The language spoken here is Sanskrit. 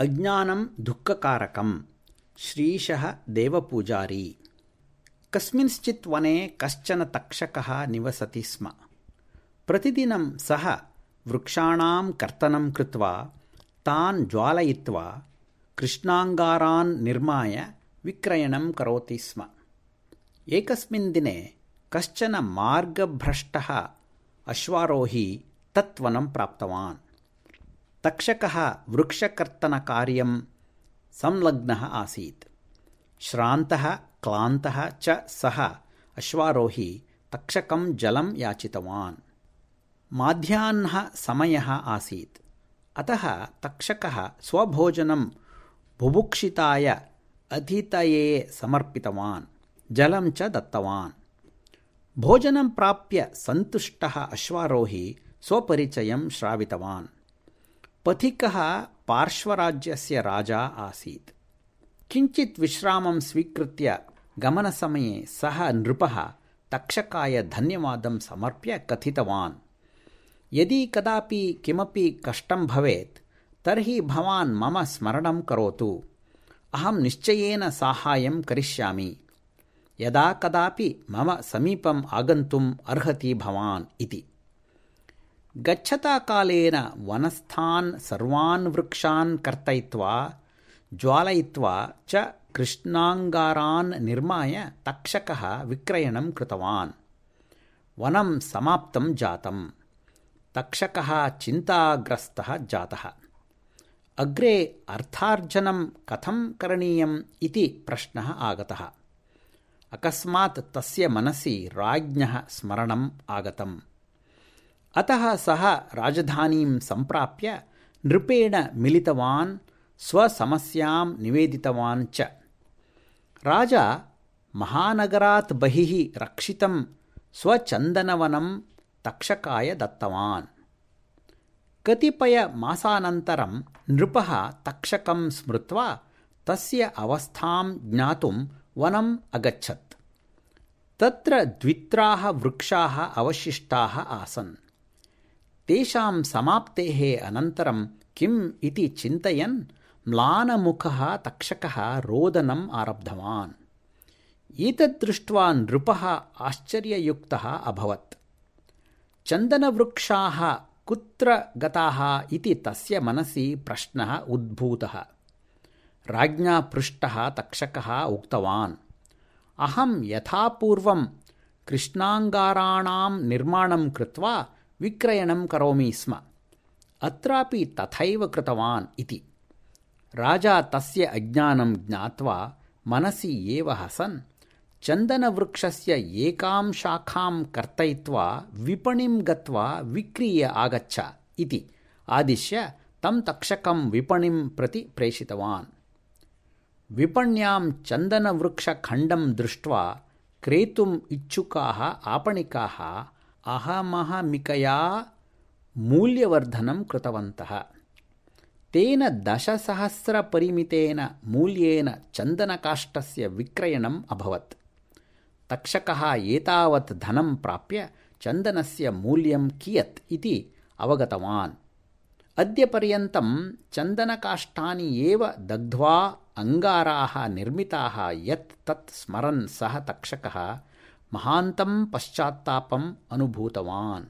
अज्ञानं दुःखकारकं श्रीशः देवपूजारी। कस्मिंश्चित् वने कश्चन तक्षकः निवसति स्म। प्रतिदिनं सः वृक्षाणां कर्तनं कृत्वा तान् ज्वालयित्वा कृष्णाङ्गारान् निर्माय विक्रयणं करोति स्म। एकस्मिन् दिने कश्चन मार्गभ्रष्टः अश्वारोही तत् वनं प्राप्तवान् तक्षकः वृक्षकर्तनकार्यं संलग्नः आसीत्। श्रान्तः क्लान्तः च सः अश्वारोही तक्षकं जलं याचितवान्। माध्याह्नः समयः आसीत्। अतः तक्षकः स्वभोजनं बुभुक्षिताय अतिथये समर्पितवान्। जलं च दत्तवान्। भोजनं प्राप्य सन्तुष्टः अश्वारोही स्वपरिचयं श्रावितवान् पथिकः पार्श्वराज्यस्य राजा आसीत्। किञ्चित् विश्रामं स्वीकृत्य गमनसमये सः नृपः तक्षकाय धन्यवादं समर्प्य कथितवान्। यदि कदापि किमपि कष्टं भवेत् तर्हि भवान् मम स्मरणं करोतु। अहं निश्चयेन साहाय्यं करिष्यामि। यदा कदापि मम समीपम् आगन्तुम् अर्हति भवान् इति गच्छता कालेन वनस्थान् सर्वान् वृक्षान् कर्तयित्वा ज्वालयित्वा च कृष्णाङ्गारान् निर्माय तक्षकः विक्रयणं कृतवान्। वनं समाप्तं जातम्। तक्षकः चिन्ताग्रस्तः जातः। अग्रे अर्थार्जनं कथं करणीयम् इति प्रश्नः आगतः। अकस्मात् तस्य मनसि राज्ञः स्मरणम् आगतम् अतः सः राजधानीं सम्प्राप्य नृपेण मिलितवान् स्वसमस्यां निवेदितवान् च। राजा महानगरात् बहिः रक्षितं स्वचन्दनवनं तक्षकाय दत्तवान्। कतिपयमासानन्तरं नृपः तक्षकं स्मृत्वा तस्य अवस्थां ज्ञातुं वनम् अगच्छत्। तत्र द्वित्राः वृक्षाः अवशिष्टाः आसन् तेषां समाप्तेः अनन्तरं किम् इति चिन्तयन् म्लानमुखः तक्षकः रोदनम् आरब्धवान्। एतद् दृष्ट्वा नृपः आश्चर्ययुक्तः अभवत्। चन्दनवृक्षाः कुत्र गताः इति तस्य मनसि प्रश्नः उद्भूतः। राज्ञा पृष्टः तक्षकः उक्तवान् अहं यथापूर्वं कृष्णाङ्गाराणां निर्माणं कृत्वा विक्रयणं करोमि स्म। अत्रापि तथैव कृतवान् इति। राजा तस्य अज्ञानं ज्ञात्वा मनसि एव हसन्। चन्दनवृक्षस्य एकां शाखां कर्तयित्वा विपणिं गत्वा विक्रीय आगच्छ इति आदिश्य तं तक्षकं विपणिं प्रति प्रेषितवान्। विपण्यां चन्दनवृक्षखण्डं दृष्ट्वा क्रेतुम् इच्छुकाः आपणिकाः अहमहमिकया मूल्यवर्धनं कृतवन्तः। तेन दशसहस्रपरिमितेन मूल्येन चन्दनकाष्ठस्य विक्रयणम् अभवत्। तक्षकः एतावत् धनं प्राप्य चन्दनस्य मूल्यं कियत् इति अवगतवान्। अद्यपर्यन्तं चन्दनकाष्ठानि एव दग्ध्वा अङ्गाराः निर्मिताः यत् तत् स्मरन् सः तक्षकः महान्तं पश्चात्तापम् अनुभूतवान्